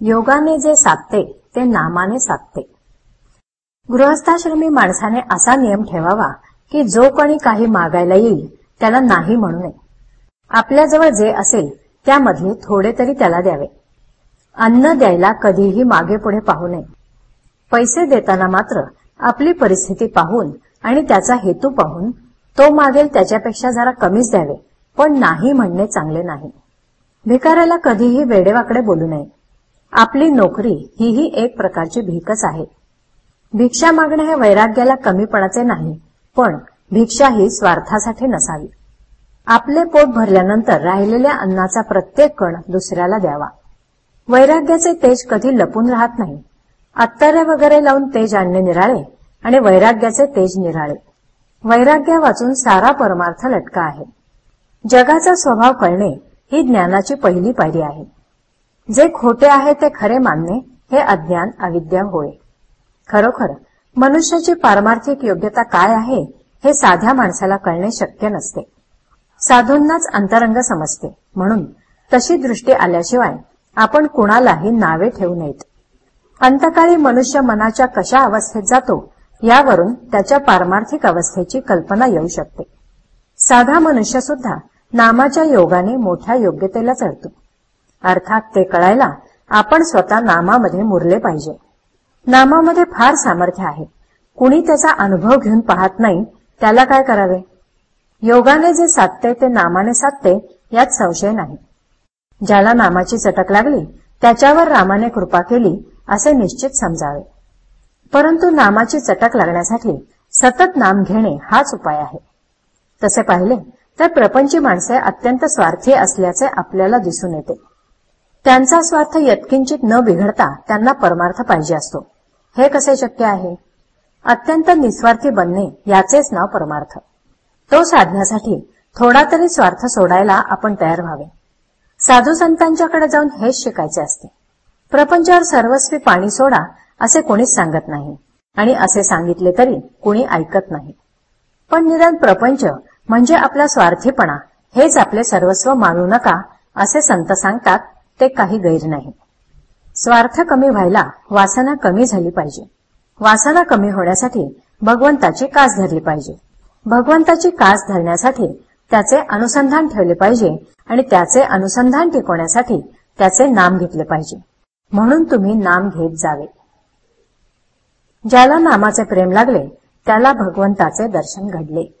योगाने जे साधते ते नामाने साधते. गृहस्थाश्रमी माणसाने असा नियम ठेवावा की जो कोणी काही मागायला येईल त्याला नाही म्हणू नये. आपल्याजवळ जे असेल त्यामधले थोडे तरी त्याला द्यावे. अन्न द्यायला कधीही मागे पुढे पाहू नये. पैसे देताना मात्र आपली परिस्थिती पाहून आणि त्याचा हेतू पाहून तो मागेल त्याच्यापेक्षा जरा कमीच द्यावे पण नाही म्हणणे चांगले नाही. भिकाऱ्याला कधीही वेडेवाकडे बोलू नये. आपली नोकरी हीही एक प्रकारची भीकच आहे. भिक्षा मागणे हे वैराग्याला कमीपणाचे नाही पण भिक्षा ही स्वार्थासाठी नसावी. आपले पोट भरल्यानंतर राहिलेल्या अन्नाचा प्रत्येक कण दुसऱ्याला द्यावा. वैराग्याचे तेज कधी लपून राहत नाही. अत्तरे वगैरे लावून तेज आणणे निराळे आणि वैराग्याचे तेज निराळे. वैराग्य वाचून सारा परमार्थ लटका आहे. जगाचा स्वभाव कळणे ही ज्ञानाची पहिली पायरी आहे. जे खोटे आहे ते खरे मानणे हे अज्ञान अविद्या होय. खरोखर मनुष्याची पारमार्थिक योग्यता काय आहे हे साध्या माणसाला कळणे शक्य नसते. साधूंनाच अंतरंग समजते. म्हणून तशी दृष्टी आल्याशिवाय आपण कुणालाही नावे ठेवू नयेत. अंतकाळी मनुष्य मनाच्या कशा अवस्थेत जातो यावरून त्याच्या पारमार्थिक अवस्थेची कल्पना येऊ शकते. साधा मनुष्य सुद्धा नामाच्या योगाने मोठ्या योग्यतेला चढतो. अर्थात ते कळायला आपण स्वतः नामामध्ये मुरले पाहिजे. नामामध्ये फार सामर्थ्य आहे. कुणी त्याचा अनुभव घेऊन पाहत नाही त्याला काय करावे? योगाने जे साधते ते नामाने साधते यात संशय नाही. ज्याला नामाची चटक लागली त्याच्यावर रामाने कृपा केली असे निश्चित समजावे. परंतु नामाची चटक लागण्यासाठी सतत नाम घेणे हाच उपाय आहे. तसे पाहिले तर प्रपंची माणसे अत्यंत स्वार्थी असल्याचे आपल्याला दिसून येते. त्यांचा स्वार्थ यत्किंचित न बिघडता त्यांना परमार्थ पाहिजे असतो. हे कसे शक्य आहे? अत्यंत निस्वार्थी बनणे याचेच नाव परमार्थ. तो साधण्यासाठी थोडा तरी स्वार्थ सोडायला आपण तयार व्हावे. साधू संतांच्याकडे जाऊन हेच शिकायचे असते. प्रपंचावर सर्वस्वी पाणी सोडा असे कोणीच सांगत नाही. आणि असे सांगितले तरी कुणी ऐकत नाही. पण निदान प्रपंच म्हणजे आपला स्वार्थीपणा हेच आपले सर्वस्व मानू नका असे संत सांगतात ते काही गैर नाही. स्वार्थ कमी व्हायला वासना कमी झाली पाहिजे. वासना कमी होण्यासाठी भगवंताची कास धरली पाहिजे. भगवंताची कास धरण्यासाठी त्याचे अनुसंधान ठेवले पाहिजे आणि त्याचे अनुसंधान टिकवण्यासाठी त्याचे नाम घेतले पाहिजे. म्हणून तुम्ही नाम घेत जावे. ज्याला नामाचे प्रेम लागले त्याला भगवंताचे दर्शन घडले.